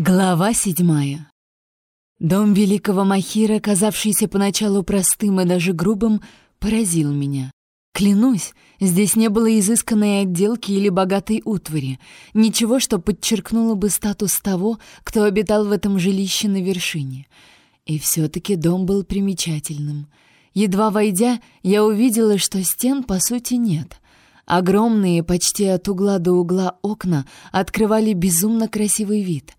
Глава седьмая. Дом великого Махира, казавшийся поначалу простым и даже грубым, поразил меня. Клянусь, здесь не было изысканной отделки или богатой утвари, ничего, что подчеркнуло бы статус того, кто обитал в этом жилище на вершине. И все-таки дом был примечательным. Едва войдя, я увидела, что стен по сути нет. Огромные, почти от угла до угла окна открывали безумно красивый вид.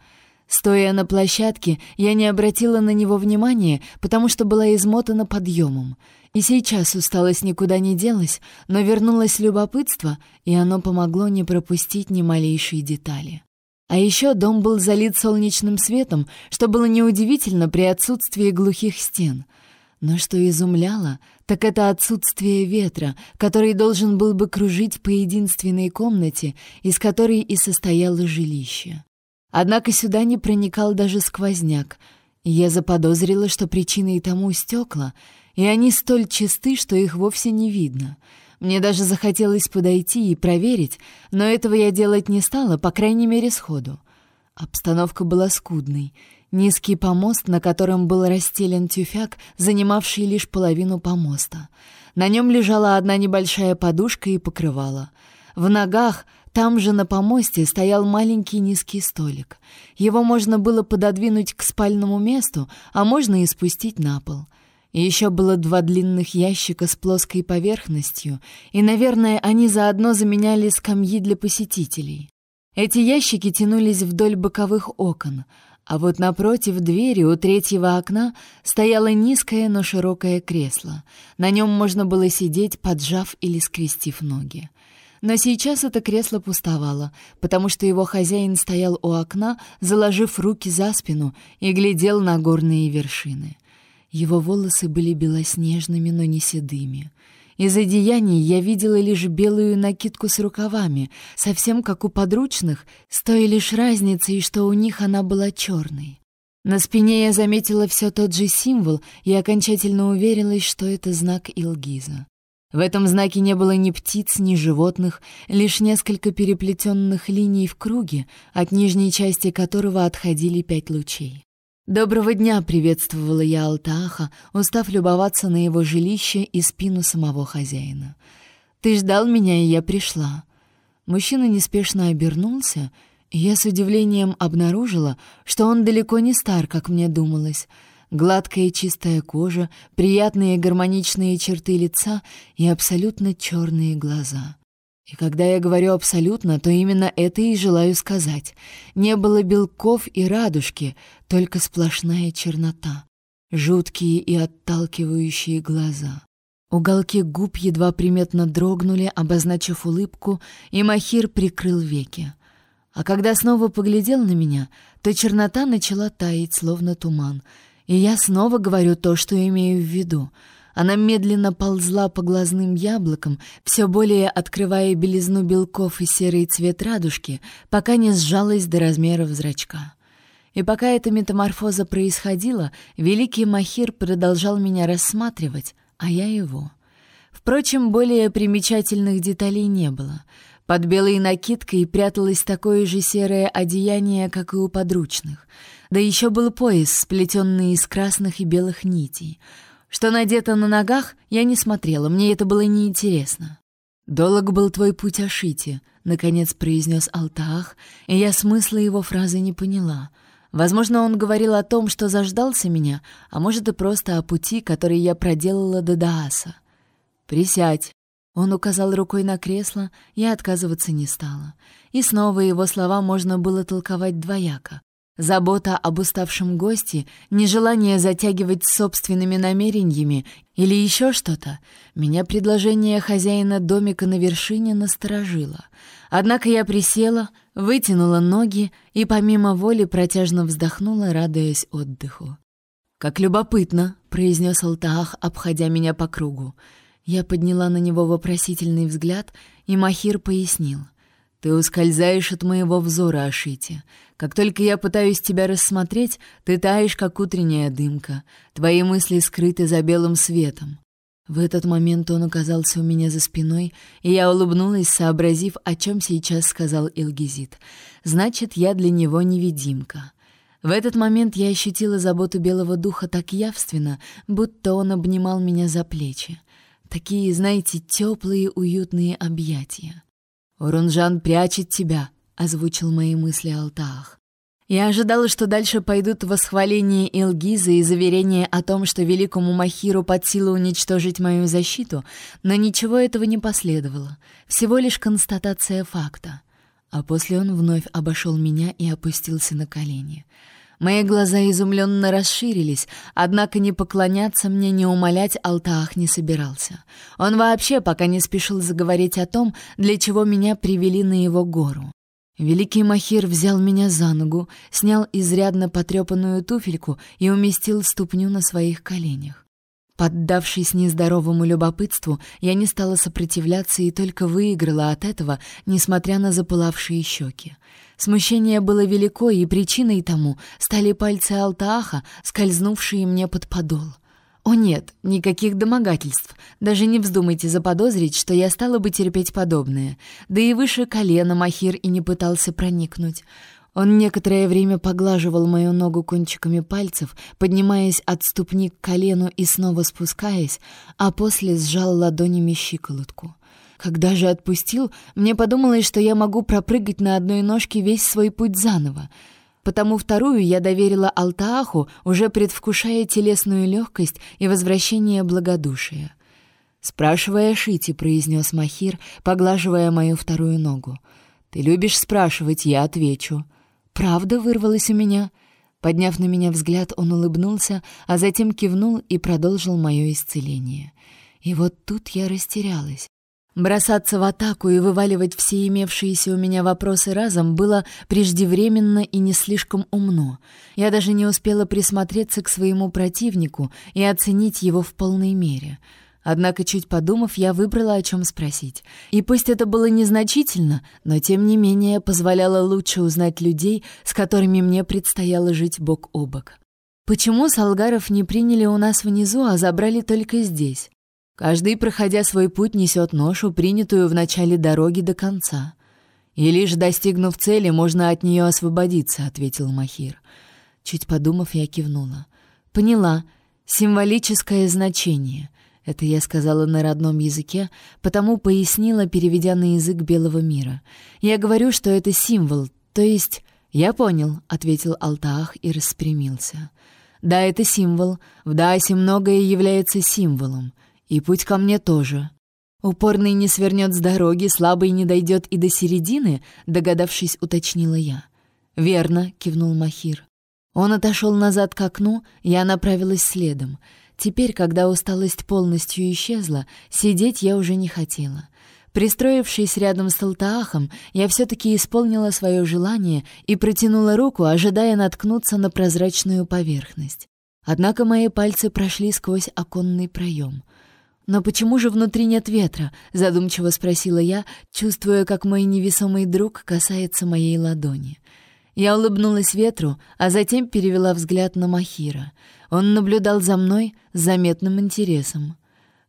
Стоя на площадке, я не обратила на него внимания, потому что была измотана подъемом. И сейчас усталость никуда не делась, но вернулось любопытство, и оно помогло не пропустить ни малейшей детали. А еще дом был залит солнечным светом, что было неудивительно при отсутствии глухих стен. Но что изумляло, так это отсутствие ветра, который должен был бы кружить по единственной комнате, из которой и состояло жилище. Однако сюда не проникал даже сквозняк, и я заподозрила, что причиной тому стекла, и они столь чисты, что их вовсе не видно. Мне даже захотелось подойти и проверить, но этого я делать не стала, по крайней мере, сходу. Обстановка была скудной. Низкий помост, на котором был расстелен тюфяк, занимавший лишь половину помоста. На нем лежала одна небольшая подушка и покрывало. В ногах — там же на помосте стоял маленький низкий столик. Его можно было пододвинуть к спальному месту, а можно и спустить на пол. Еще было два длинных ящика с плоской поверхностью, и, наверное, они заодно заменяли скамьи для посетителей. Эти ящики тянулись вдоль боковых окон, а вот напротив двери у третьего окна стояло низкое, но широкое кресло. На нем можно было сидеть, поджав или скрестив ноги. Но сейчас это кресло пустовало, потому что его хозяин стоял у окна, заложив руки за спину и глядел на горные вершины. Его волосы были белоснежными, но не седыми. Из одеяний я видела лишь белую накидку с рукавами, совсем как у подручных, с той лишь разницей, что у них она была черной. На спине я заметила все тот же символ и окончательно уверилась, что это знак Илгиза. В этом знаке не было ни птиц, ни животных, лишь несколько переплетенных линий в круге, от нижней части которого отходили пять лучей. «Доброго дня!» — приветствовала я Алтааха, устав любоваться на его жилище и спину самого хозяина. «Ты ждал меня, и я пришла». Мужчина неспешно обернулся, и я с удивлением обнаружила, что он далеко не стар, как мне думалось — Гладкая чистая кожа, приятные гармоничные черты лица и абсолютно черные глаза. И когда я говорю «абсолютно», то именно это и желаю сказать. Не было белков и радужки, только сплошная чернота. Жуткие и отталкивающие глаза. Уголки губ едва приметно дрогнули, обозначив улыбку, и Махир прикрыл веки. А когда снова поглядел на меня, то чернота начала таять, словно туман — и я снова говорю то, что имею в виду. Она медленно ползла по глазным яблокам, все более открывая белизну белков и серый цвет радужки, пока не сжалась до размеров зрачка. И пока эта метаморфоза происходила, великий Махир продолжал меня рассматривать, а я его. Впрочем, более примечательных деталей не было. Под белой накидкой пряталось такое же серое одеяние, как и у подручных — да еще был пояс, сплетенный из красных и белых нитей. Что надето на ногах, я не смотрела, мне это было неинтересно. «Долог был твой путь Ашити», — наконец произнес Алтаах, и я смысла его фразы не поняла. Возможно, он говорил о том, что заждался меня, а может и просто о пути, который я проделала до Дааса. «Присядь». Он указал рукой на кресло, я отказываться не стала. И снова его слова можно было толковать двояко. Забота об уставшем госте, нежелание затягивать собственными намерениями или еще что-то, меня предложение хозяина домика на вершине насторожило. Однако я присела, вытянула ноги и помимо воли протяжно вздохнула, радуясь отдыху. «Как любопытно», — произнес Алтаах, обходя меня по кругу. Я подняла на него вопросительный взгляд, и Махир пояснил — ты ускользаешь от моего взора, Ашити. Как только я пытаюсь тебя рассмотреть, ты таешь, как утренняя дымка. Твои мысли скрыты за белым светом. В этот момент он оказался у меня за спиной, и я улыбнулась, сообразив, о чем сейчас сказал Илгизит. Значит, я для него невидимка. В этот момент я ощутила заботу белого духа так явственно, будто он обнимал меня за плечи. Такие, знаете, теплые, уютные объятия. «Урунжан прячет тебя», — озвучил мои мысли Алтаах. Я ожидала, что дальше пойдут восхваления Илгиза и заверения о том, что великому Махиру под силу уничтожить мою защиту, но ничего этого не последовало. Всего лишь констатация факта. А после он вновь обошел меня и опустился на колени. Мои глаза изумленно расширились, однако не поклоняться мне, не умолять Алтаах не собирался. Он вообще пока не спешил заговорить о том, для чего меня привели на его гору. Великий Махир взял меня за ногу, снял изрядно потрепанную туфельку и уместил ступню на своих коленях. Поддавшись нездоровому любопытству, я не стала сопротивляться и только выиграла от этого, несмотря на запылавшие щеки. Смущение было велико, и причиной тому стали пальцы Алтааха, скользнувшие мне под подол. О нет, никаких домогательств. Даже не вздумайте заподозрить, что я стала бы терпеть подобное. Да и выше колена Махир и не пытался проникнуть. Он некоторое время поглаживал мою ногу кончиками пальцев, поднимаясь от ступни к колену и снова спускаясь, а после сжал ладонями щиколотку. Когда же отпустил, мне подумалось, что я могу пропрыгать на одной ножке весь свой путь заново — потому вторую я доверила Алтааху, уже предвкушая телесную легкость и возвращение благодушия. «Спрашивая Шити», — произнес Махир, поглаживая мою вторую ногу. «Ты любишь спрашивать, я отвечу». «Правда?» — вырвалось у меня. Подняв на меня взгляд, он улыбнулся, а затем кивнул и продолжил мое исцеление. И вот тут я растерялась. Бросаться в атаку и вываливать все имевшиеся у меня вопросы разом было преждевременно и не слишком умно. Я даже не успела присмотреться к своему противнику и оценить его в полной мере. Однако, чуть подумав, я выбрала, о чем спросить. И пусть это было незначительно, но тем не менее позволяло лучше узнать людей, с которыми мне предстояло жить бок о бок. Почему Салгаров не приняли у нас внизу, а забрали только здесь? Каждый, проходя свой путь, несет ношу, принятую в начале дороги до конца. И лишь достигнув цели, можно от нее освободиться, ответил Махир. Чуть подумав, я кивнула. Поняла. Символическое значение. Это я сказала на родном языке, потому пояснила, переведя на язык белого мира. Я говорю, что это символ, то есть... «Я понял», — ответил Алтаах и распрямился. «Да, это символ. В Даасе многое является символом. И путь ко мне тоже. Упорный не свернет с дороги, слабый не дойдет и до середины, догадавшись, уточнила я. Верно, кивнул Махир. Он отошел назад к окну, я направилась следом. Теперь, когда усталость полностью исчезла, сидеть я уже не хотела. Пристроившись рядом с Алтаахом, я все-таки исполнила свое желание и протянула руку, ожидая наткнуться на прозрачную поверхность. Однако мои пальцы прошли сквозь оконный проем — «Но почему же внутри нет ветра?» — задумчиво спросила я, чувствуя, как мой невесомый друг касается моей ладони. Я улыбнулась ветру, а затем перевела взгляд на Махира. Он наблюдал за мной с заметным интересом.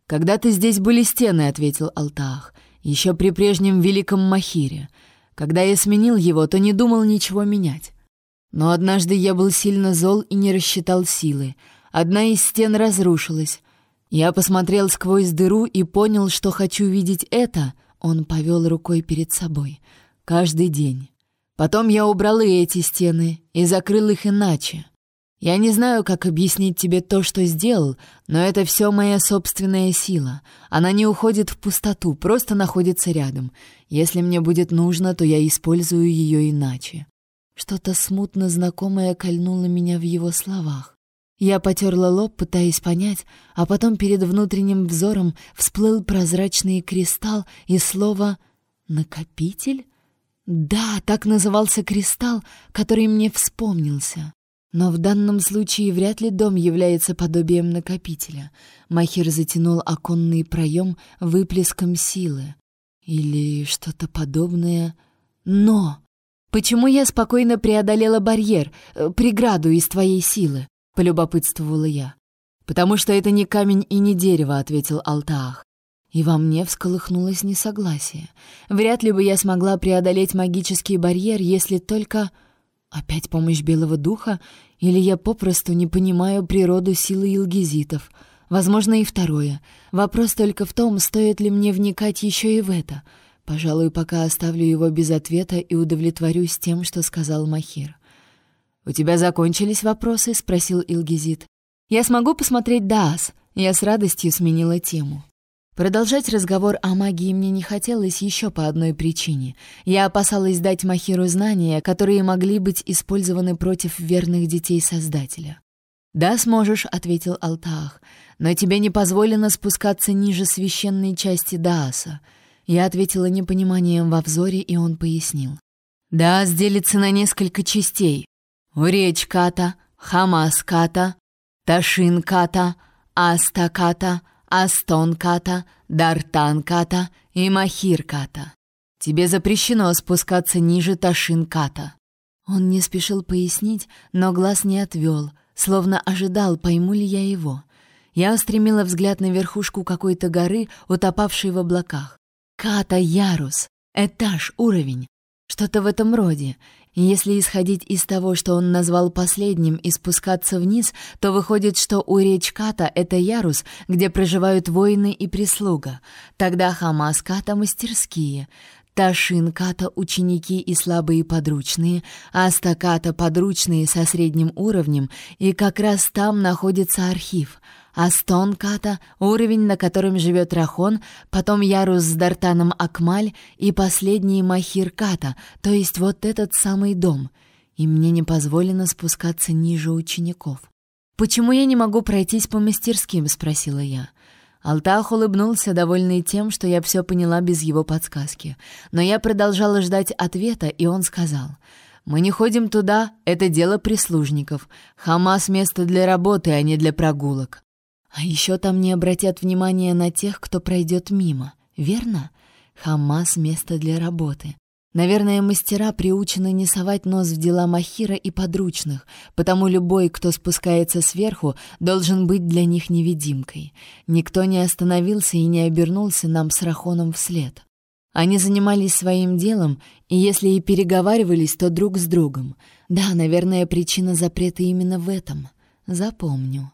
«Когда-то здесь были стены», — ответил Алтаах, — «еще при прежнем великом Махире. Когда я сменил его, то не думал ничего менять. Но однажды я был сильно зол и не рассчитал силы. Одна из стен разрушилась, я посмотрел сквозь дыру и понял, что хочу видеть это. Он повел рукой перед собой. Каждый день. Потом я убрал и эти стены и закрыл их иначе. Я не знаю, как объяснить тебе то, что сделал, но это все моя собственная сила. Она не уходит в пустоту, просто находится рядом. Если мне будет нужно, то я использую ее иначе. Что-то смутно знакомое кольнуло меня в его словах. Я потерла лоб, пытаясь понять, а потом перед внутренним взором всплыл прозрачный кристалл и слово «накопитель». Да, так назывался кристалл, который мне вспомнился. Но в данном случае вряд ли дом является подобием накопителя. Махир затянул оконный проем выплеском силы. Или что-то подобное. Но! Почему я спокойно преодолела барьер, э, преграду из твоей силы? — полюбопытствовала я. «Потому что это не камень и не дерево», — ответил Алтаах. И во мне всколыхнулось несогласие. Вряд ли бы я смогла преодолеть магический барьер, если только... Опять помощь белого духа? Или я попросту не понимаю природу силы илгизитов? Возможно, и второе. Вопрос только в том, стоит ли мне вникать еще и в это. Пожалуй, пока оставлю его без ответа и удовлетворюсь тем, что сказал Махир. «У тебя закончились вопросы?» — спросил Илгизит. «Я смогу посмотреть Даас?» Я с радостью сменила тему. Продолжать разговор о магии мне не хотелось еще по одной причине. Я опасалась дать Махиру знания, которые могли быть использованы против верных детей Создателя. «Да, сможешь», — ответил Алтаах, — «но тебе не позволено спускаться ниже священной части Дааса». Я ответила непониманием во взоре, и он пояснил. «Даас делится на несколько частей. Уречката, Хамаската, Ташинката, Астаката, Астон-ката, Дартан-ката и Махир-ката. Тебе запрещено спускаться ниже Ташин-ката». Он не спешил пояснить, но глаз не отвел, словно ожидал, пойму ли я его. Я устремила взгляд на верхушку какой-то горы, утопавшей в облаках. Ката-ярус, этаж, уровень. Что-то в этом роде. Если исходить из того, что он назвал последним, и спускаться вниз, то выходит, что у Речката — это ярус, где проживают воины и прислуга. Тогда Хамаската — мастерские. Ташинката — ученики и слабые подручные, Астаката — подручные со средним уровнем, и как раз там находится архив — Астон Ката, уровень, на котором живет Рахон, потом Ярус с Дартаном Акмаль и последний Махир Ката, то есть вот этот самый дом. И мне не позволено спускаться ниже учеников. «Почему я не могу пройтись по мастерским?» — спросила я. Алтах улыбнулся, довольный тем, что я все поняла без его подсказки. Но я продолжала ждать ответа, и он сказал... «Мы не ходим туда, это дело прислужников. Хамас — место для работы, а не для прогулок. А еще там не обратят внимания на тех, кто пройдет мимо, верно? Хамас — место для работы. Наверное, мастера приучены не совать нос в дела Махира и подручных, потому любой, кто спускается сверху, должен быть для них невидимкой. Никто не остановился и не обернулся нам с Рахоном вслед. Они занимались своим делом, и если и переговаривались, то друг с другом. Да, наверное, причина запрета именно в этом. Запомню.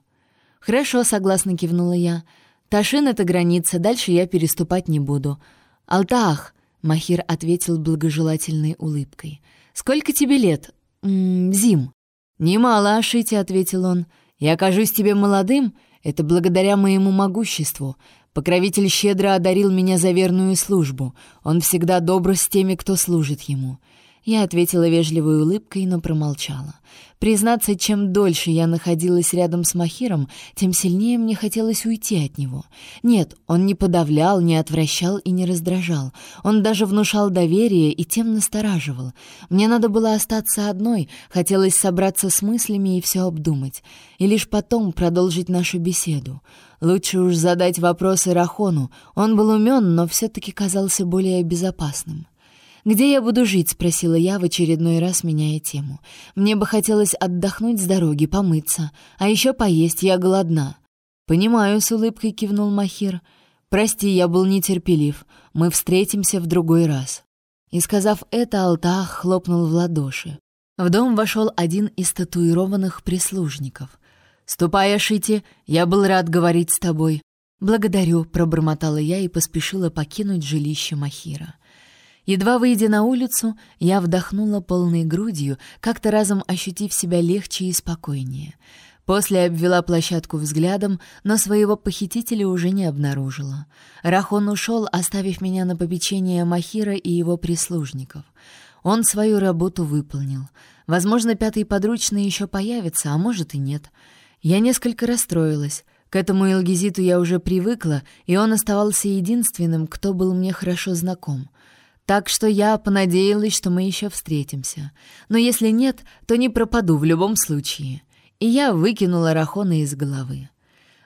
«Хорошо», — согласно кивнула я. «Ташин — это граница, дальше я переступать не буду». «Алтаах», — Махир ответил благожелательной улыбкой. «Сколько тебе лет?» -м, «Зим». «Немало, Ашити», — ответил он. «Я кажусь тебе молодым? Это благодаря моему могуществу. Покровитель щедро одарил меня за верную службу. Он всегда добр с теми, кто служит ему. Я ответила вежливой улыбкой, но промолчала. Признаться, чем дольше я находилась рядом с Махиром, тем сильнее мне хотелось уйти от него. Нет, он не подавлял, не отвращал и не раздражал. Он даже внушал доверие и тем настораживал. Мне надо было остаться одной, хотелось собраться с мыслями и все обдумать. И лишь потом продолжить нашу беседу. Лучше уж задать вопросы Рахону. Он был умен, но все-таки казался более безопасным. «Где я буду жить?» — спросила я в очередной раз, меняя тему. «Мне бы хотелось отдохнуть с дороги, помыться, а еще поесть, я голодна». «Понимаю», — с улыбкой кивнул Махир. «Прости, я был нетерпелив. Мы встретимся в другой раз». И, сказав это, Алтах хлопнул в ладоши. В дом вошел один из татуированных прислужников. «Ступай, Ашити, я был рад говорить с тобой». «Благодарю», — пробормотала я и поспешила покинуть жилище Махира. Едва выйдя на улицу, я вдохнула полной грудью, как-то разом ощутив себя легче и спокойнее. После обвела площадку взглядом, но своего похитителя уже не обнаружила. Рахон ушел, оставив меня на попечение Махира и его прислужников. Он свою работу выполнил. Возможно, пятый подручный еще появится, а может и нет. Я несколько расстроилась. К этому Элгизиту я уже привыкла, и он оставался единственным, кто был мне хорошо знаком. Так что я понадеялась, что мы еще встретимся. Но если нет, то не пропаду в любом случае. И я выкинула Рахона из головы.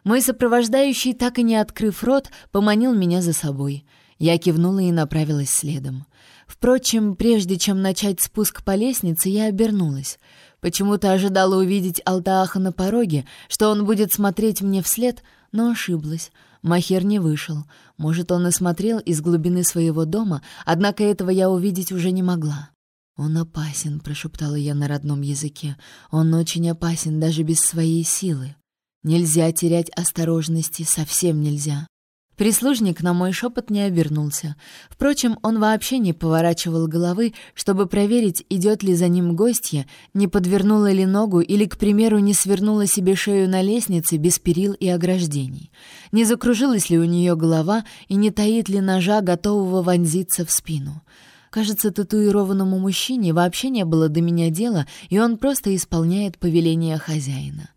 Мой сопровождающий, так и не открыв рот, поманил меня за собой. Я кивнула и направилась следом. Впрочем, прежде чем начать спуск по лестнице, я обернулась. Почему-то ожидала увидеть Алтааха на пороге, что он будет смотреть мне вслед, но ошиблась — Махер не вышел. Может, он и смотрел из глубины своего дома, однако этого я увидеть уже не могла. «Он опасен», — прошептала я на родном языке. «Он очень опасен даже без своей силы. Нельзя терять осторожности, совсем нельзя». Прислужник на мой шепот не обернулся. Впрочем, он вообще не поворачивал головы, чтобы проверить, идет ли за ним гостья, не подвернула ли ногу или, к примеру, не свернула себе шею на лестнице без перил и ограждений. Не закружилась ли у нее голова и не таит ли ножа, готового вонзиться в спину. Кажется, татуированному мужчине вообще не было до меня дела, и он просто исполняет повеление хозяина.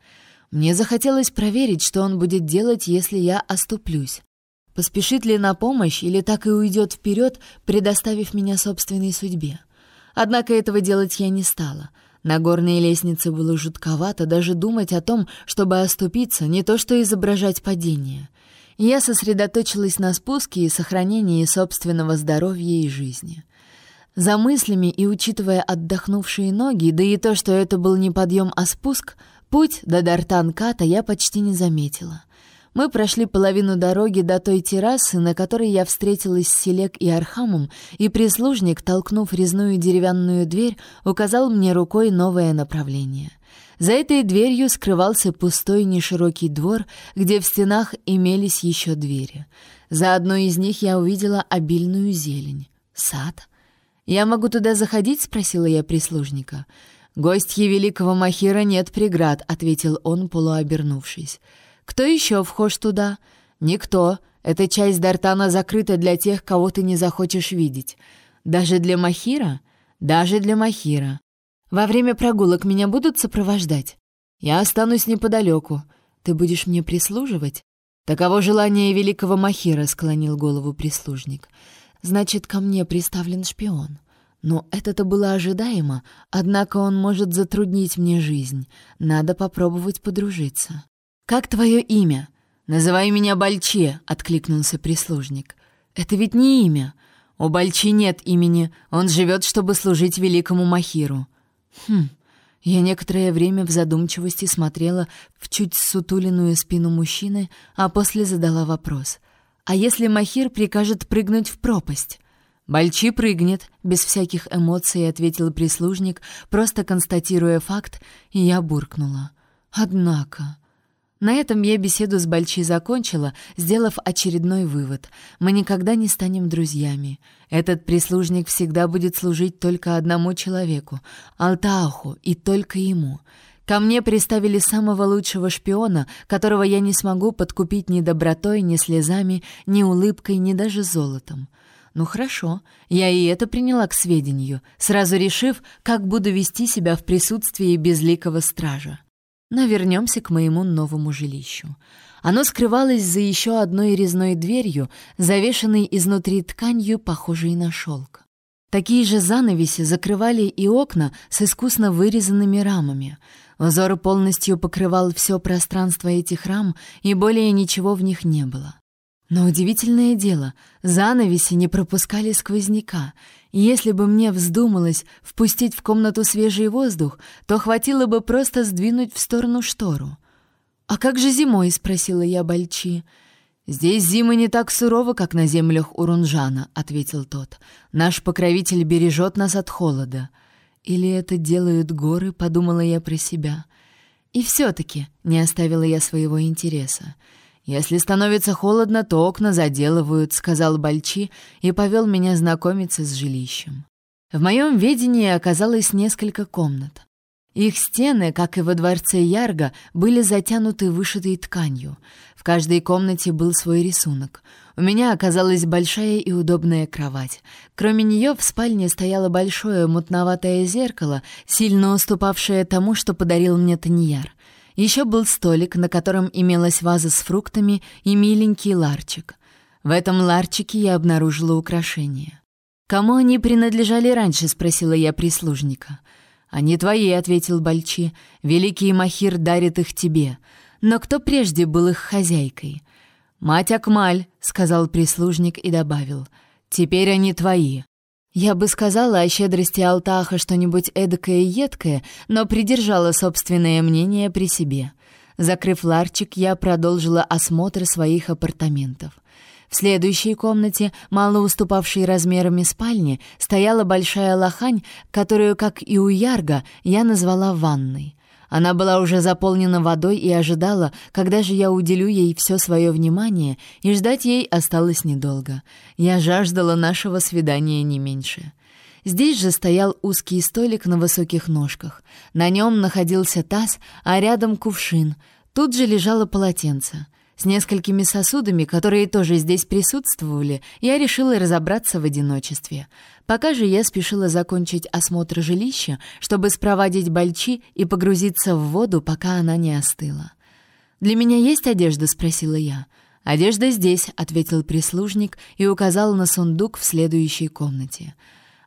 Мне захотелось проверить, что он будет делать, если я оступлюсь. Поспешит ли на помощь или так и уйдет вперед, предоставив меня собственной судьбе? Однако этого делать я не стала. На горной лестнице было жутковато даже думать о том, чтобы оступиться, не то что изображать падение. Я сосредоточилась на спуске и сохранении собственного здоровья и жизни. За мыслями и учитывая отдохнувшие ноги, да и то, что это был не подъем, а спуск, путь до Дартан-Ката я почти не заметила — мы прошли половину дороги до той террасы, на которой я встретилась с Селек и Архамом, и прислужник, толкнув резную деревянную дверь, указал мне рукой новое направление. За этой дверью скрывался пустой неширокий двор, где в стенах имелись еще двери. За одной из них я увидела обильную зелень. Сад. «Я могу туда заходить?» — спросила я прислужника. «Гостье великого Махира нет преград», — ответил он, полуобернувшись. Кто еще вхож туда? Никто. Эта часть Дартана закрыта для тех, кого ты не захочешь видеть. Даже для Махира? Даже для Махира. Во время прогулок меня будут сопровождать? Я останусь неподалеку. Ты будешь мне прислуживать? Таково желание великого Махира, склонил голову прислужник. Значит, ко мне приставлен шпион. Но это-то было ожидаемо, однако он может затруднить мне жизнь. Надо попробовать подружиться. «Как твое имя?» «Называй меня Бальче», — откликнулся прислужник. «Это ведь не имя. У Бальчи нет имени. Он живет, чтобы служить великому Махиру». «Хм». Я некоторое время в задумчивости смотрела в чуть сутуленную спину мужчины, а после задала вопрос. «А если Махир прикажет прыгнуть в пропасть?» «Бальчи прыгнет», — без всяких эмоций ответил прислужник, просто констатируя факт, и я буркнула. «Однако...» На этом я беседу с Бальчи закончила, сделав очередной вывод. Мы никогда не станем друзьями. Этот прислужник всегда будет служить только одному человеку — Алтааху, и только ему. Ко мне приставили самого лучшего шпиона, которого я не смогу подкупить ни добротой, ни слезами, ни улыбкой, ни даже золотом. Ну хорошо, я и это приняла к сведению, сразу решив, как буду вести себя в присутствии безликого стража. Но вернемся к моему новому жилищу. Оно скрывалось за еще одной резной дверью, завешенной изнутри тканью, похожей на шелк. Такие же занавеси закрывали и окна с искусно вырезанными рамами. Узор полностью покрывал все пространство этих рам, и более ничего в них не было. Но удивительное дело, занавеси не пропускали сквозняка, если бы мне вздумалось впустить в комнату свежий воздух, то хватило бы просто сдвинуть в сторону штору. «А как же зимой?» — спросила я Бальчи. «Здесь зимы не так суровы, как на землях Урунжана», — ответил тот. «Наш покровитель бережет нас от холода». «Или это делают горы?» — подумала я про себя. «И все-таки не оставила я своего интереса. «Если становится холодно, то окна заделывают», — сказал Бальчи и повел меня знакомиться с жилищем. В моем ведении оказалось несколько комнат. Их стены, как и во дворце Ярга, были затянуты вышитой тканью. В каждой комнате был свой рисунок. У меня оказалась большая и удобная кровать. Кроме нее в спальне стояло большое мутноватое зеркало, сильно уступавшее тому, что подарил мне Таньяр. Еще был столик, на котором имелась ваза с фруктами и миленький ларчик. В этом ларчике я обнаружила украшения. «Кому они принадлежали раньше?» — спросила я прислужника. «Они твои», — ответил Бальчи. «Великий Махир дарит их тебе. Но кто прежде был их хозяйкой?» «Мать Акмаль», — сказал прислужник и добавил. «Теперь они твои». Я бы сказала о щедрости Алтаха что-нибудь эдакое и едкое, но придержала собственное мнение при себе. Закрыв ларчик, я продолжила осмотр своих апартаментов. В следующей комнате, мало уступавшей размерами спальни, стояла большая лохань, которую, как и у Ярга, я назвала ванной. Она была уже заполнена водой и ожидала, когда же я уделю ей все свое внимание, и ждать ей осталось недолго. Я жаждала нашего свидания не меньше. Здесь же стоял узкий столик на высоких ножках. На нем находился таз, а рядом кувшин. Тут же лежало полотенце. С несколькими сосудами, которые тоже здесь присутствовали, я решила разобраться в одиночестве. Пока же я спешила закончить осмотр жилища, чтобы спровадить Бальчи и погрузиться в воду, пока она не остыла. «Для меня есть одежда?» — спросила я. «Одежда здесь», — ответил прислужник и указал на сундук в следующей комнате.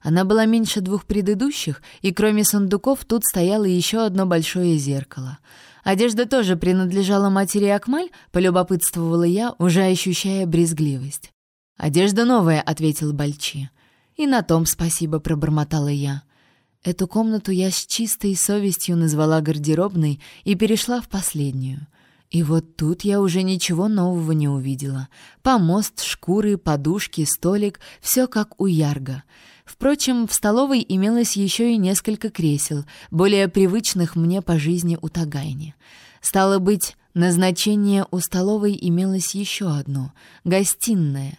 Она была меньше двух предыдущих, и кроме сундуков тут стояло еще одно большое зеркало — Одежда тоже принадлежала матери Акмаль, полюбопытствовала я, уже ощущая брезгливость. «Одежда новая», — ответил Бальчи. «И на том спасибо», — пробормотала я. Эту комнату я с чистой совестью назвала гардеробной и перешла в последнюю. И вот тут я уже ничего нового не увидела. Помост, шкуры, подушки, столик — все как у Ярга — Впрочем, в столовой имелось еще и несколько кресел, более привычных мне по жизни у Тагайни. Стало быть, назначение у столовой имелось еще одно — гостиная.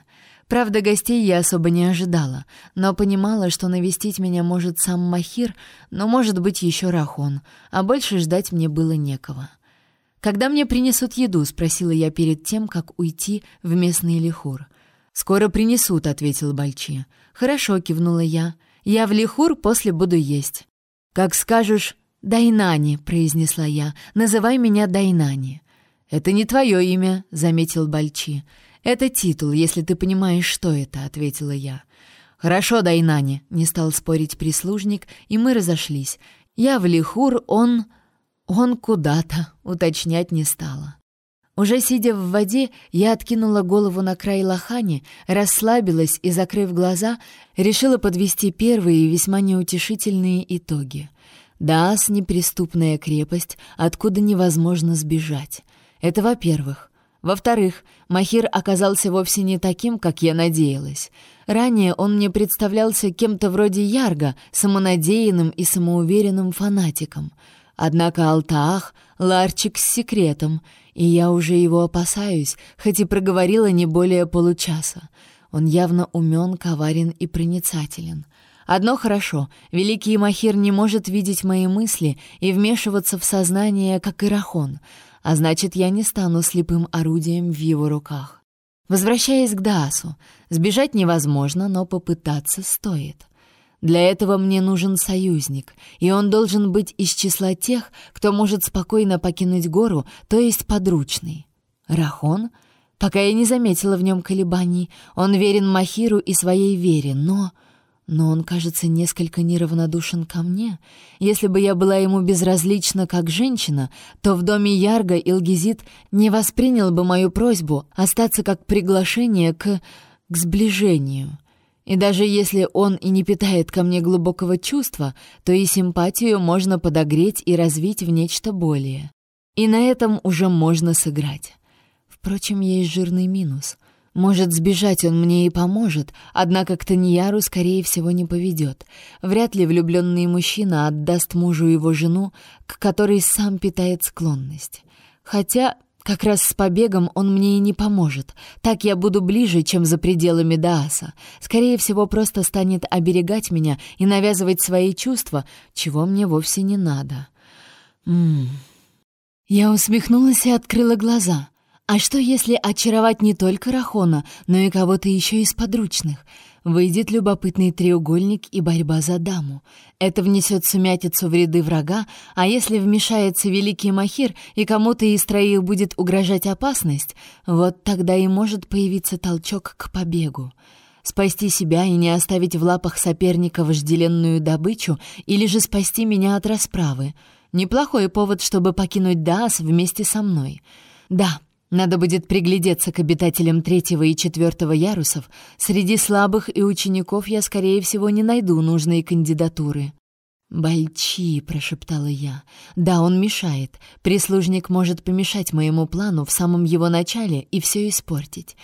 Правда, гостей я особо не ожидала, но понимала, что навестить меня может сам Махир, но может быть еще Рахон, а больше ждать мне было некого. «Когда мне принесут еду?» — спросила я перед тем, как уйти в местный лихур. «Скоро принесут», — ответил Бальчи. «Хорошо», — кивнула я. «Я в Лихур после буду есть». «Как скажешь, Дайнани», — произнесла я. «Называй меня Дайнани». «Это не твое имя», — заметил Бальчи. «Это титул, если ты понимаешь, что это», — ответила я. «Хорошо, Дайнани», — не стал спорить прислужник, и мы разошлись. Я в Лихур, он... Он куда-то, уточнять не стала. Уже сидя в воде, я откинула голову на край лохани, расслабилась и, закрыв глаза, решила подвести первые весьма неутешительные итоги. Даас — неприступная крепость, откуда невозможно сбежать. Это во-первых. Во-вторых, Махир оказался вовсе не таким, как я надеялась. Ранее он мне представлялся кем-то вроде Ярга, самонадеянным и самоуверенным фанатиком. Однако Алтаах — ларчик с секретом — и я уже его опасаюсь, хоть и проговорила не более получаса. Он явно умен, коварен и проницателен. Одно хорошо, великий Махир не может видеть мои мысли и вмешиваться в сознание, какИрахон, а значит, я не стану слепым орудием в его руках. Возвращаясь к Даасу, сбежать невозможно, но попытаться стоит. Для этого мне нужен союзник, и он должен быть из числа тех, кто может спокойно покинуть гору, то есть подручный. Рахон? Пока я не заметила в нем колебаний. Он верен Махиру и своей вере, но... Но он, кажется, несколько неравнодушен ко мне. Если бы я была ему безразлична как женщина, то в доме Ярга Илгизит не воспринял бы мою просьбу остаться как приглашение к... к сближению. И даже если он и не питает ко мне глубокого чувства, то и симпатию можно подогреть и развить в нечто более. И на этом уже можно сыграть. Впрочем, есть жирный минус. Может, сбежать он мне и поможет, однако к Таньяру, скорее всего, не поведет. Вряд ли влюбленный мужчина отдаст мужу его жену, к которой сам питает склонность. Хотя как раз с побегом он мне и не поможет. Так я буду ближе, чем за пределами Дааса. Скорее всего, просто станет оберегать меня и навязывать свои чувства, чего мне вовсе не надо. Ммм... Я усмехнулась и открыла глаза. А что, если очаровать не только Рахона, но и кого-то еще из подручных? Выйдет любопытный треугольник и борьба за даму. Это внесет сумятицу в ряды врага, а если вмешается великий Махир и кому-то из троих будет угрожать опасность, вот тогда и может появиться толчок к побегу. Спасти себя и не оставить в лапах соперника вожделенную добычу или же спасти меня от расправы. Неплохой повод, чтобы покинуть Даас вместе со мной. Да, надо будет приглядеться к обитателям третьего и четвертого ярусов. Среди слабых и учеников я, скорее всего, не найду нужной кандидатуры. «Бальчи», — прошептала я. «Да, он мешает. Прислужник может помешать моему плану в самом его начале и все испортить.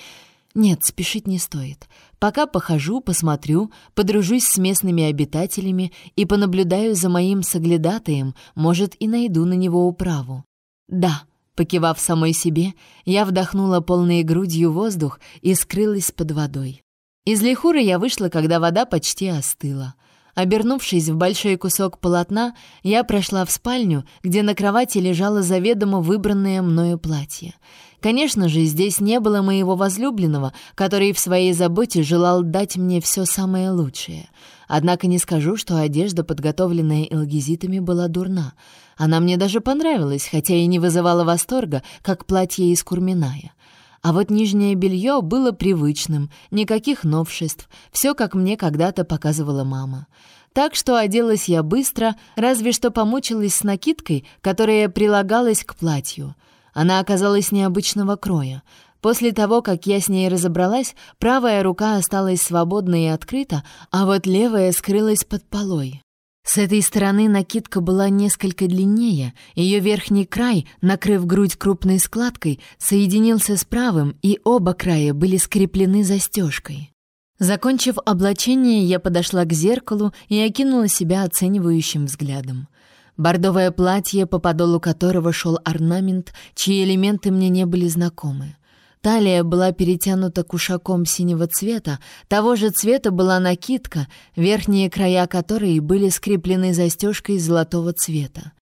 Нет, спешить не стоит. Пока похожу, посмотрю, подружусь с местными обитателями и понаблюдаю за моим соглядатаем, может, и найду на него управу. Да, покивав самой себе, я вдохнула полной грудью воздух и скрылась под водой. Из лихуры я вышла, когда вода почти остыла. Обернувшись в большой кусок полотна, я прошла в спальню, где на кровати лежало заведомо выбранное мною платье. Конечно же, здесь не было моего возлюбленного, который в своей заботе желал дать мне все самое лучшее. Однако не скажу, что одежда, подготовленная элгизитами, была дурна. Она мне даже понравилась, хотя и не вызывала восторга, как платье из курминая. А вот нижнее белье было привычным, никаких новшеств, все как мне когда-то показывала мама. Так что оделась я быстро, разве что помучилась с накидкой, которая прилагалась к платью. Она оказалась необычного кроя. После того, как я с ней разобралась, правая рука осталась свободна и открыта, а вот левая скрылась под полой. С этой стороны накидка была несколько длиннее, ее верхний край, накрыв грудь крупной складкой, соединился с правым, и оба края были скреплены застежкой. Закончив облачение, я подошла к зеркалу и окинула себя оценивающим взглядом. Бордовое платье, по подолу которого шел орнамент, чьи элементы мне не были знакомы. Талия была перетянута кушаком синего цвета, того же цвета была накидка, верхние края которой были скреплены застежкой золотого цвета.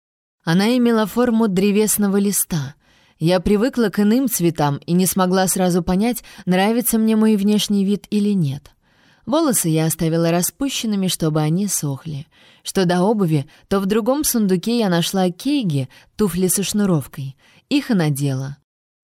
Она имела форму древесного листа. Я привыкла к иным цветам и не смогла сразу понять, нравится мне мой внешний вид или нет. Волосы я оставила распущенными, чтобы они сохли. Что до обуви, то в другом сундуке я нашла кейги, туфли со шнуровкой. Их и надела.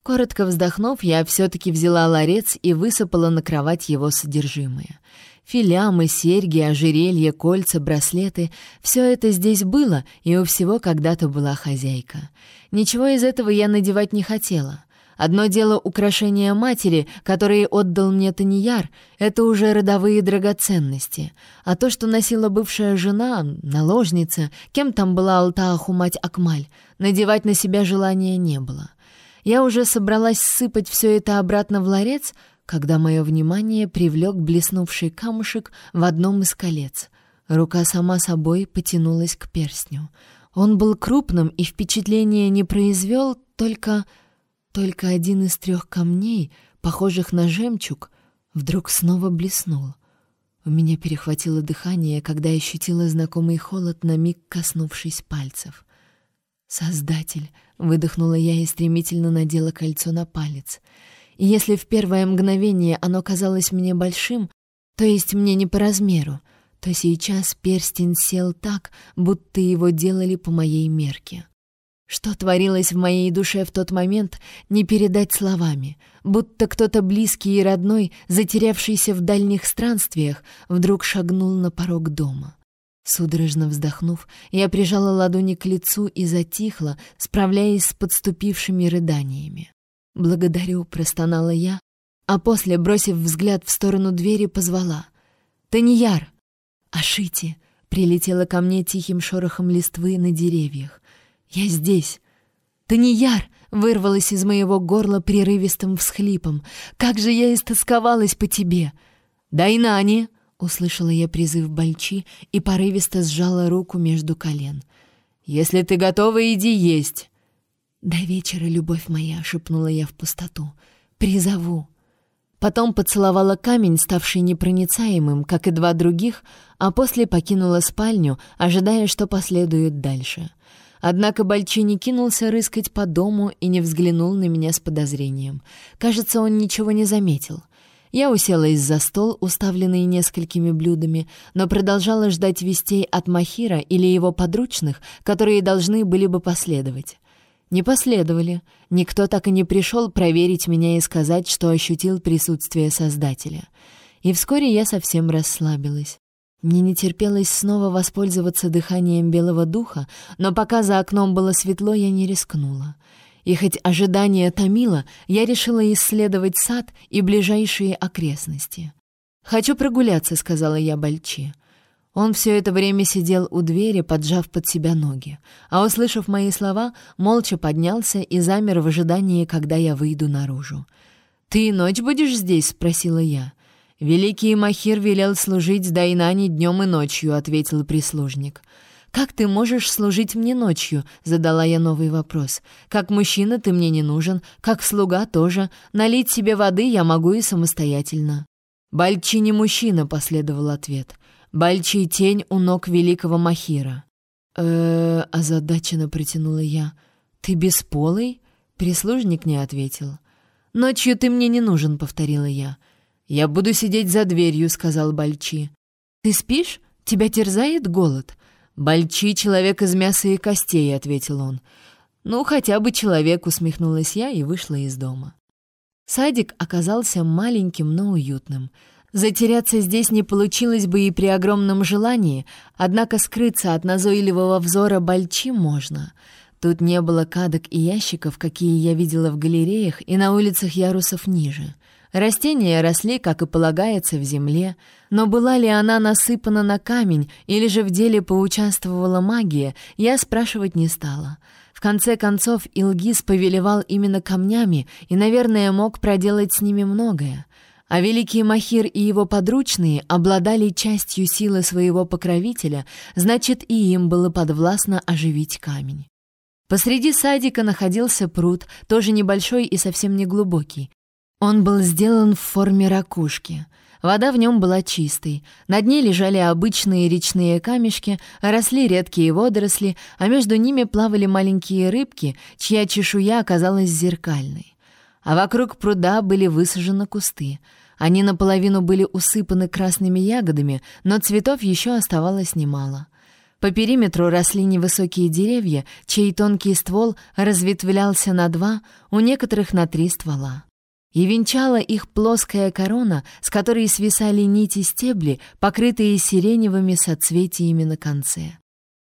Коротко вздохнув, я все-таки взяла ларец и высыпала на кровать его содержимое. Филямы, серьги, ожерелья, кольца, браслеты — все это здесь было, и у всего когда-то была хозяйка. Ничего из этого я надевать не хотела. Одно дело украшения матери, которые отдал мне Таньяр, это уже родовые драгоценности. А то, что носила бывшая жена, наложница, кем там была Алтааху мать Акмаль, надевать на себя желания не было. Я уже собралась сыпать все это обратно в ларец, когда мое внимание привлек блеснувший камушек в одном из колец. Рука сама собой потянулась к перстню. Он был крупным и впечатление не произвел, только... Только один из трех камней, похожих на жемчуг, вдруг снова блеснул. У меня перехватило дыхание, когда ощутила знакомый холод, на миг коснувшись пальцев. «Создатель!» — выдохнула я и стремительно надела кольцо на палец. И если в первое мгновение оно казалось мне большим, то есть мне не по размеру, то сейчас перстень сел так, будто его делали по моей мерке. Что творилось в моей душе в тот момент, не передать словами, будто кто-то близкий и родной, затерявшийся в дальних странствиях, вдруг шагнул на порог дома. Судорожно вздохнув, я прижала ладони к лицу и затихла, справляясь с подступившими рыданиями. «Благодарю», — простонала я, а после, бросив взгляд в сторону двери, позвала. «Таньяр!» «Ашити!» — прилетела ко мне тихим шорохом листвы на деревьях. «Я здесь!» «Таньяр!» — вырвалась из моего горла прерывистым всхлипом. «Как же я истосковалась по тебе!» «Дайнани!» Услышала я призыв Бальчи и порывисто сжала руку между колен. «Если ты готова, иди есть!» «До вечера, любовь моя!» — шепнула я в пустоту. «Призову!» Потом поцеловала камень, ставший непроницаемым, как и два других, а после покинула спальню, ожидая, что последует дальше. Однако Бальчи не кинулся рыскать по дому и не взглянул на меня с подозрением. Кажется, он ничего не заметил. Я уселась за стол, уставленный несколькими блюдами, но продолжала ждать вестей от Махира или его подручных, которые должны были бы последовать. Не последовали. Никто так и не пришел проверить меня и сказать, что ощутил присутствие Создателя. И вскоре я совсем расслабилась. Мне не терпелось снова воспользоваться дыханием белого духа, но пока за окном было светло, я не рискнула. И хоть ожидание томило, я решила исследовать сад и ближайшие окрестности. «Хочу прогуляться», — сказала я Бальчи. Он все это время сидел у двери, поджав под себя ноги, а, услышав мои слова, молча поднялся и замер в ожидании, когда я выйду наружу. «Ты ночь будешь здесь?» — спросила я. «Великий Махир велел служить Дайнани днем и ночью», — ответил прислужник. «Как ты можешь служить мне ночью?» — задала я новый вопрос. «Как мужчина ты мне не нужен, как слуга тоже. Налить себе воды я могу и самостоятельно». «Бальчи не мужчина», — последовал ответ. «Бальчи — тень у ног великого Махира». «Э-э-э», озадаченно притянула я. «Ты бесполый?» — прислужник не ответил. «Ночью ты мне не нужен», — повторила я. «Я буду сидеть за дверью», — сказал Бальчи. «Ты спишь? Тебя терзает голод?» «Бальчи — человек из мяса и костей», — ответил он. «Ну, хотя бы человек», — усмехнулась я и вышла из дома. Садик оказался маленьким, но уютным. Затеряться здесь не получилось бы и при огромном желании, однако скрыться от назойливого взора Бальчи можно — Тут не было кадок и ящиков, какие я видела в галереях и на улицах ярусов ниже. Растения росли, как и полагается, в земле, но была ли она насыпана на камень или же в деле поучаствовала магия, я спрашивать не стала. В конце концов, Илгиз повелевал именно камнями и, наверное, мог проделать с ними многое. А великий Махир и его подручные обладали частью силы своего покровителя, значит, и им было подвластно оживить камень. Посреди садика находился пруд, тоже небольшой и совсем не глубокий. Он был сделан в форме ракушки. Вода в нем была чистой. На дне лежали обычные речные камешки, росли редкие водоросли, а между ними плавали маленькие рыбки, чья чешуя оказалась зеркальной. А вокруг пруда были высажены кусты. Они наполовину были усыпаны красными ягодами, но цветов еще оставалось немало — по периметру росли невысокие деревья, чей тонкий ствол разветвлялся на два, у некоторых на три ствола. И венчала их плоская корона, с которой свисали нити стебли, покрытые сиреневыми соцветиями на конце.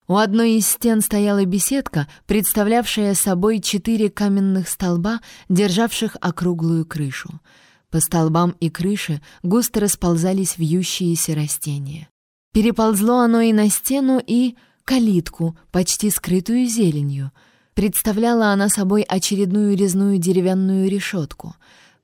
У одной из стен стояла беседка, представлявшая собой четыре каменных столба, державших округлую крышу. По столбам и крыше густо расползались вьющиеся растения. Переползло оно и на стену, и калитку, почти скрытую зеленью. Представляла она собой очередную резную деревянную решетку.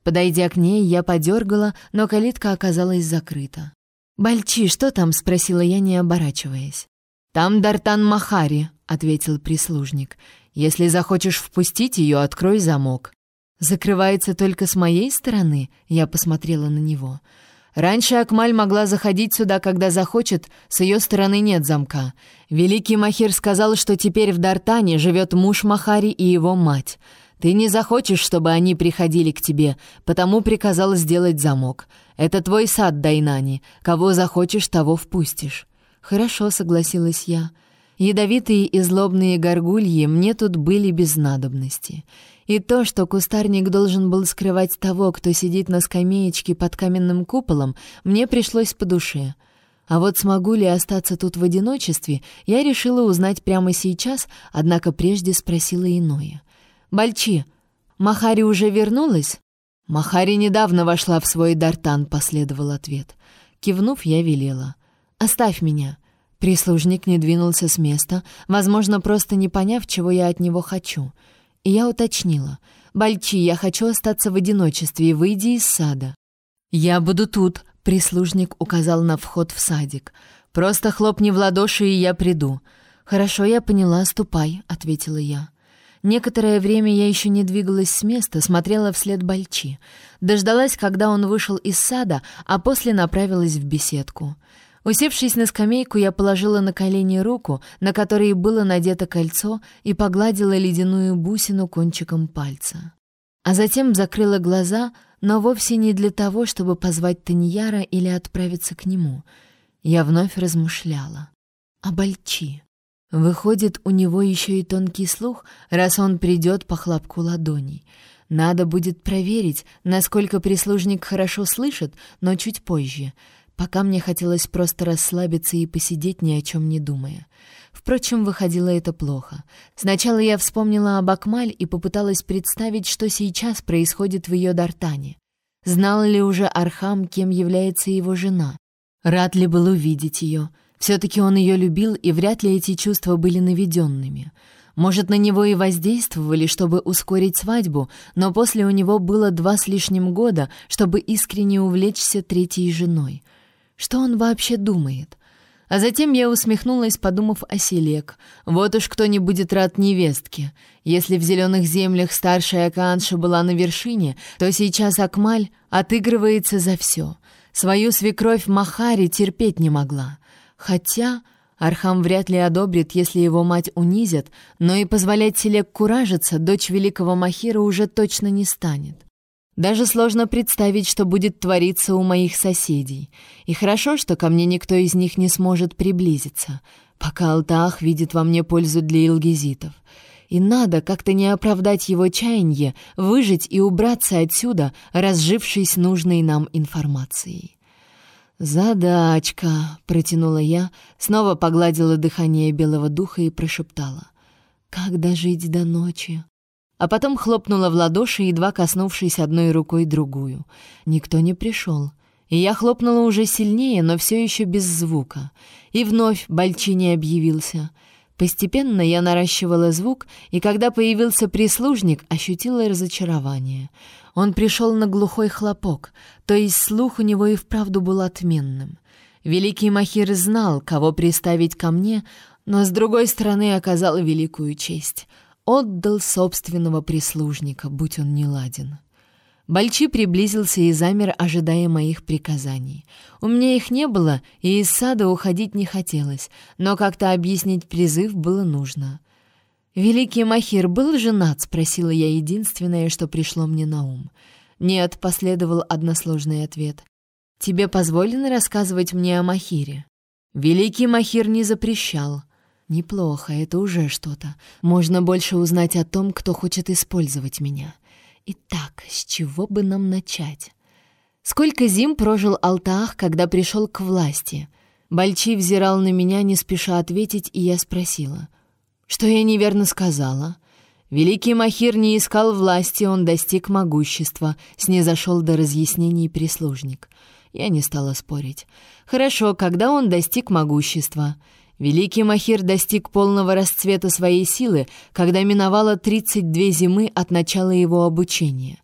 Подойдя к ней, я подергала, но калитка оказалась закрыта. «Бальчи, что там?» — спросила я, не оборачиваясь. «Там Дартан Махари», — ответил прислужник. «Если захочешь впустить ее, открой замок». «Закрывается только с моей стороны?» — я посмотрела на него. «Я Раньше Акмаль могла заходить сюда, когда захочет, с ее стороны нет замка. Великий Махир сказал, что теперь в Дартане живет муж Махари и его мать. Ты не захочешь, чтобы они приходили к тебе, потому приказал сделать замок. Это твой сад, Дайнани. Кого захочешь, того впустишь». «Хорошо», — согласилась я. Ядовитые и злобные горгульи мне тут были без надобности. И то, что кустарник должен был скрывать того, кто сидит на скамеечке под каменным куполом, мне пришлось по душе. А вот смогу ли остаться тут в одиночестве, я решила узнать прямо сейчас, однако прежде спросила иное. «Бальчи, Махари уже вернулась?» «Махари недавно вошла в свой дартан», — последовал ответ. Кивнув, я велела. «Оставь меня». Прислужник не двинулся с места, возможно, просто не поняв, чего я от него хочу — и я уточнила. «Бальчи, я хочу остаться в одиночестве, выйди из сада». «Я буду тут», — прислужник указал на вход в садик. «Просто хлопни в ладоши, и я приду». «Хорошо, я поняла, ступай», — ответила я. Некоторое время я еще не двигалась с места, смотрела вслед Бальчи. Дождалась, когда он вышел из сада, а после направилась в беседку. Усевшись на скамейку, я положила на колени руку, на которой было надето кольцо, и погладила ледяную бусину кончиком пальца. А затем закрыла глаза, но вовсе не для того, чтобы позвать Таньяра или отправиться к нему. Я вновь размышляла. Обольчи. Выходит, у него еще и тонкий слух, раз он придет по хлопку ладоней. Надо будет проверить, насколько прислужник хорошо слышит, но чуть позже — Пока мне хотелось просто расслабиться и посидеть, ни о чем не думая. Впрочем, выходило это плохо. Сначала я вспомнила об Акмаль и попыталась представить, что сейчас происходит в ее Дартане. Знал ли уже Архам, кем является его жена? Рад ли был увидеть ее? Все-таки он ее любил, и вряд ли эти чувства были наведенными. Может, на него и воздействовали, чтобы ускорить свадьбу, но после у него было два с лишним года, чтобы искренне увлечься третьей женой. Что он вообще думает? А затем я усмехнулась, подумав о Селек. Вот уж кто не будет рад невестке. Если в зеленых землях старшая Акаанша была на вершине, то сейчас Акмаль отыгрывается за все. Свою свекровь Махари терпеть не могла. Хотя Архам вряд ли одобрит, если его мать унизят, но и позволять Селек куражиться дочь великого Махира уже точно не станет. Даже сложно представить, что будет твориться у моих соседей. И хорошо, что ко мне никто из них не сможет приблизиться, пока Алтаах видит во мне пользу для илгизитов. И надо как-то не оправдать его чаяние, выжить и убраться отсюда, разжившись нужной нам информацией. «Задачка», — протянула я, снова погладила дыхание белого духа и прошептала. «Как дожить до ночи?» А потом хлопнула в ладоши, едва коснувшись одной рукой другую. Никто не пришел. И я хлопнула уже сильнее, но все еще без звука. И вновь Бальчини объявился. Постепенно я наращивала звук, и когда появился прислужник, ощутила разочарование. Он пришел на глухой хлопок, то есть слух у него и вправду был отменным. Великий Махир знал, кого приставить ко мне, но с другой стороны оказал великую честь — Отдал собственного прислужника, будь он не ладен. Бальчи приблизился и замер, ожидая моих приказаний. У меня их не было, и из сада уходить не хотелось, но как-то объяснить призыв было нужно. «Великий Махир был женат?» — спросила я единственное, что пришло мне на ум. «Нет», — последовал односложный ответ. «Тебе позволено рассказывать мне о Махире?» «Великий Махир не запрещал». Неплохо, это уже что-то. Можно больше узнать о том, кто хочет использовать меня. Итак, с чего бы нам начать? Сколько зим прожил Алтаах, когда пришел к власти? Бальчи взирал на меня, не спеша ответить, и я спросила. Что я неверно сказала? Великий Махир не искал власти, он достиг могущества, снизошел до разъяснений прислужник. Я не стала спорить. Хорошо, когда он достиг могущества? Великий Махир достиг полного расцвета своей силы, когда миновало 32 зимы от начала его обучения.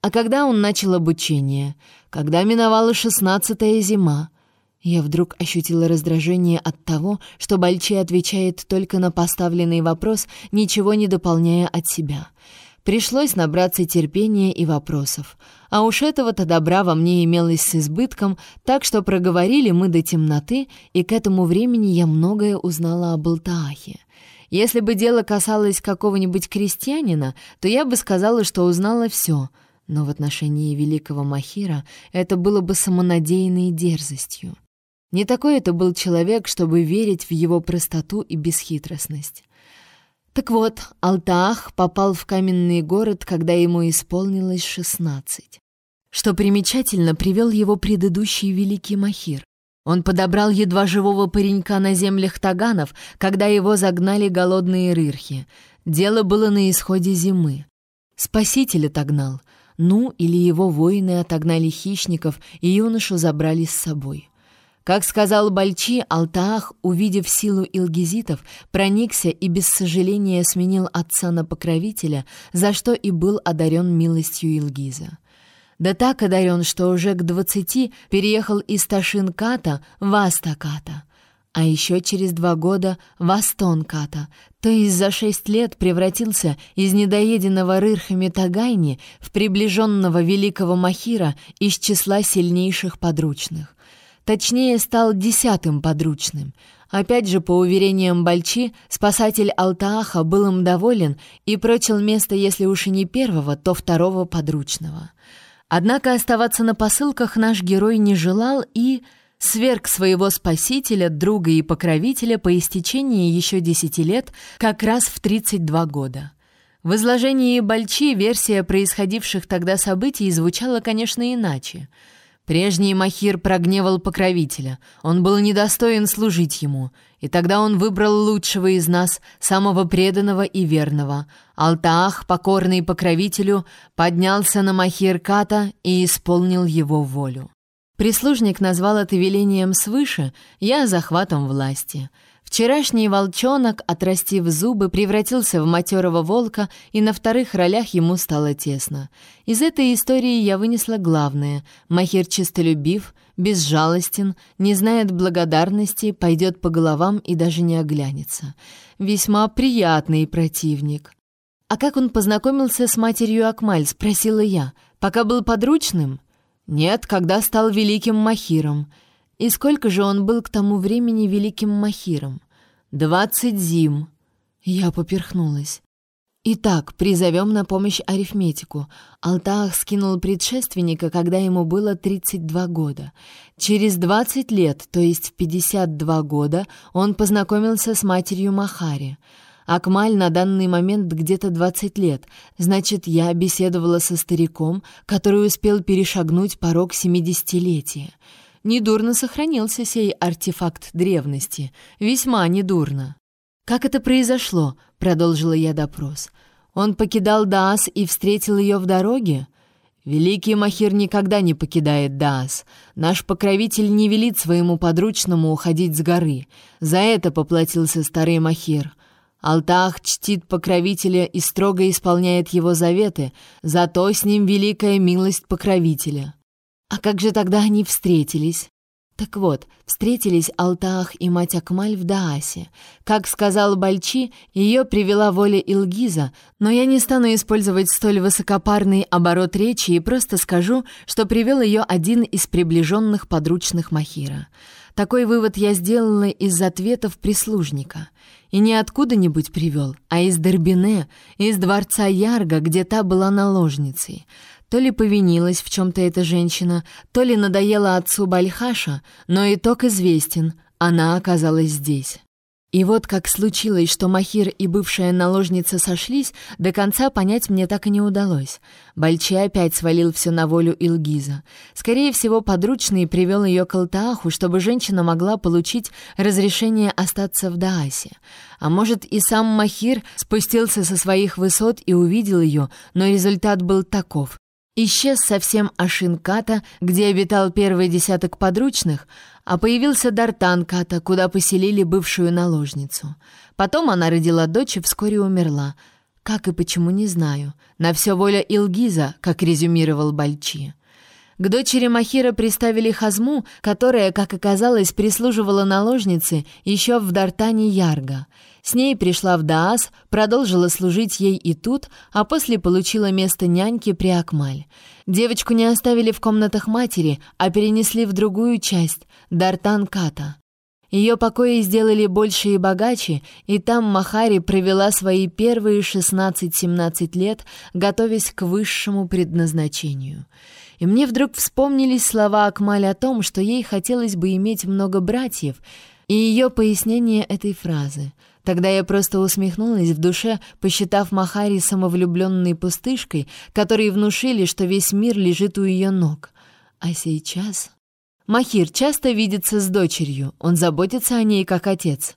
А когда он начал обучение? Когда миновала шестнадцатая зима? Я вдруг ощутила раздражение от того, что Бальчи отвечает только на поставленный вопрос, ничего не дополняя от себя. Пришлось набраться терпения и вопросов. А уж этого-то добра во мне имелось с избытком, так что проговорили мы до темноты, и к этому времени я многое узнала об Алтаахе. Если бы дело касалось какого-нибудь крестьянина, то я бы сказала, что узнала все, но в отношении великого Махира это было бы самонадеянной дерзостью. Не такой это был человек, чтобы верить в его простоту и бесхитростность. Так вот, Алтаах попал в каменный город, когда ему исполнилось шестнадцать. Что примечательно, привел его предыдущий великий Махир. Он подобрал едва живого паренька на землях таганов, когда его загнали голодные рырхи. Дело было на исходе зимы. Спаситель отогнал. Ну, или его воины отогнали хищников, и юношу забрали с собой. Как сказал Бальчи, Алтаах, увидев силу илгизитов, проникся и без сожаления сменил отца на покровителя, за что и был одарен милостью Илгиза. Да так одарен, что уже к двадцати переехал из Ташинката в Астаката, а еще через два года в Астонката, то есть за шесть лет превратился из недоеденного рырхами Тагайни в приближенного великого Махира из числа сильнейших подручных. Точнее, стал десятым подручным. Опять же, по уверениям Бальчи, спасатель Алтааха был им доволен и прочил место, если уж и не первого, то второго подручного. Однако оставаться на посылках наш герой не желал и сверг своего спасителя, друга и покровителя по истечении еще десяти лет, как раз в 32 года. В изложении Бальчи версия происходивших тогда событий звучала, конечно, иначе — Прежний Махир прогневал покровителя. Он был недостоин служить ему. И тогда он выбрал лучшего из нас, самого преданного и верного. Алтаах, покорный покровителю, поднялся на Махир Ката и исполнил его волю. Прислужник назвал это велением свыше, я захватом власти. Вчерашний волчонок, отрастив зубы, превратился в матерого волка, и на вторых ролях ему стало тесно. Из этой истории я вынесла главное. Махир чистолюбив, безжалостен, не знает благодарности, пойдет по головам и даже не оглянется. Весьма приятный противник. «А как он познакомился с матерью Акмаль?» — спросила я. «Пока был подручным?» «Нет, когда стал великим Махиром». И сколько же он был к тому времени великим махиром? Двадцать зим. Я поперхнулась. Итак, призовем на помощь арифметику. Алтаах скинул предшественника, когда ему было 32 года. Через 20 лет, то есть в 52 года, он познакомился с матерью Махари. Акмаль на данный момент где-то 20 лет. Значит, я беседовала со стариком, который успел перешагнуть порог 70-летия. Недурно сохранился сей артефакт древности. Весьма недурно. «Как это произошло?» — продолжила я допрос. «Он покидал Даас и встретил ее в дороге?» «Великий Махир никогда не покидает Даас. Наш покровитель не велит своему подручному уходить с горы. За это поплатился старый Махир. Алтах чтит покровителя и строго исполняет его заветы, зато с ним великая милость покровителя. А как же тогда они встретились? Так вот, встретились Алтаах и мать Акмаль в Даасе. Как сказал Бальчи, ее привела воля Илгиза, но я не стану использовать столь высокопарный оборот речи и просто скажу, что привел ее один из приближенных подручных Махира. Такой вывод я сделала из ответов прислужника. И не откуда-нибудь привел, а из Дербине, из дворца Ярга, где та была наложницей. То ли повинилась в чем-то эта женщина, то ли надоела отцу Бальхаша, но итог известен — она оказалась здесь. И вот как случилось, что Махир и бывшая наложница сошлись, до конца понять мне так и не удалось. Бальчи опять свалил все на волю Илгиза. Скорее всего, подручный привел ее к Алтааху, чтобы женщина могла получить разрешение остаться в Даасе. А может, и сам Махир спустился со своих высот и увидел ее, но результат был таков. Исчез совсем Ашинката, где обитал первый десяток подручных, а появился Дартанката, куда поселили бывшую наложницу. Потом она родила дочь и вскоре умерла. Как и почему, не знаю. На все воля Илгиза, как резюмировал Бальчи. К дочери Махира приставили Хазму, которая, как оказалось, прислуживала наложнице еще в Дартане Ярга. С ней пришла в Даас, продолжила служить ей и тут, а после получила место няньки при Акмаль. Девочку не оставили в комнатах матери, а перенесли в другую часть, Дартан-Ката. Ее покои сделали больше и богаче, и там Махари провела свои первые 16-17 лет, готовясь к высшему предназначению — и мне вдруг вспомнились слова Акмаль о том, что ей хотелось бы иметь много братьев, и ее пояснение этой фразы. Тогда я просто усмехнулась в душе, посчитав Махари самовлюбленной пустышкой, которые внушили, что весь мир лежит у ее ног. А сейчас... Махир часто видится с дочерью, он заботится о ней как отец.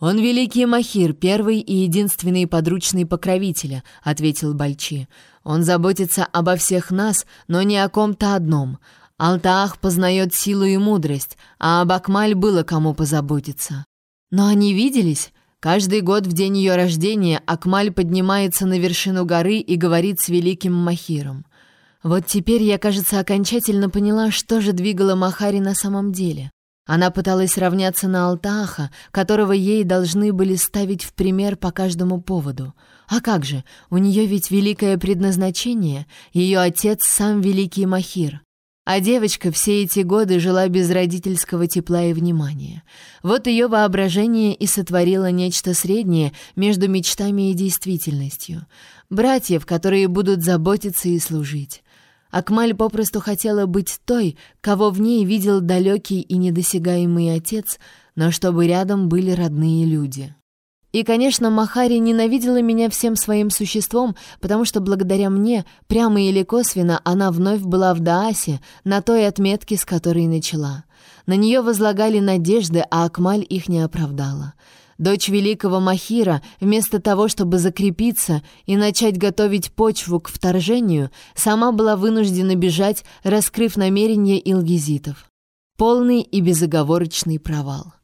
«Он великий Махир, первый и единственный подручный покровителя», — ответил Бальчи. Он заботится обо всех нас, но не о ком-то одном. Алтаах познает силу и мудрость, а об Акмаль было кому позаботиться. Но они виделись? Каждый год в день ее рождения Акмаль поднимается на вершину горы и говорит с великим Махиром. Вот теперь я, кажется, окончательно поняла, что же двигало Махари на самом деле. Она пыталась равняться на Алтааха, которого ей должны были ставить в пример по каждому поводу. А как же, у нее ведь великое предназначение, ее отец сам великий Махир. А девочка все эти годы жила без родительского тепла и внимания. Вот ее воображение и сотворило нечто среднее между мечтами и действительностью. Братьев, которые будут заботиться и служить. Акмаль попросту хотела быть той, кого в ней видел далекий и недосягаемый отец, но чтобы рядом были родные люди. И, конечно, Махари ненавидела меня всем своим существом, потому что благодаря мне, прямо или косвенно, она вновь была в Даасе, на той отметке, с которой начала. На нее возлагали надежды, а Акмаль их не оправдала. Дочь великого Махира, вместо того, чтобы закрепиться и начать готовить почву к вторжению, сама была вынуждена бежать, раскрыв намерения илгизитов. Полный и безоговорочный провал.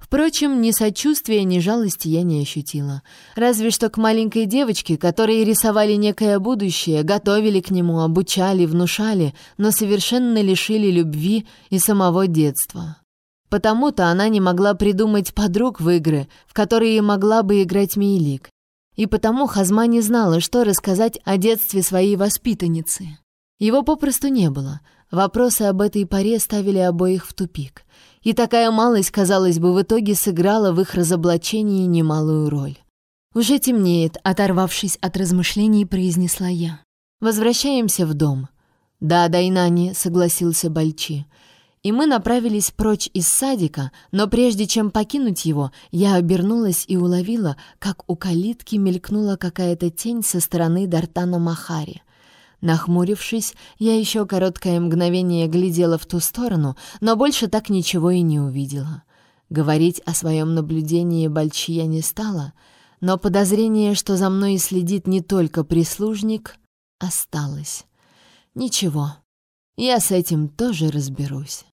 Впрочем, ни сочувствия, ни жалости я не ощутила. Разве что к маленькой девочке, которые рисовали некое будущее, готовили к нему, обучали, внушали, но совершенно лишили любви и самого детства. Потому-то она не могла придумать подруг в игры, в которые могла бы играть Мейлик. И потому Хазма не знала, что рассказать о детстве своей воспитанницы. Его попросту не было. Вопросы об этой паре ставили обоих в тупик. И такая малость, казалось бы, в итоге сыграла в их разоблачении немалую роль. «Уже темнеет», — оторвавшись от размышлений, произнесла я. «Возвращаемся в дом». «Да, Дайнани», — согласился Бальчи и мы направились прочь из садика, но прежде чем покинуть его, я обернулась и уловила, как у калитки мелькнула какая-то тень со стороны Дартана Махари. Нахмурившись, я еще короткое мгновение глядела в ту сторону, но больше так ничего и не увидела. Говорить о своем наблюдении Бальчи я не стала, но подозрение, что за мной следит не только прислужник, осталось. Ничего, я с этим тоже разберусь.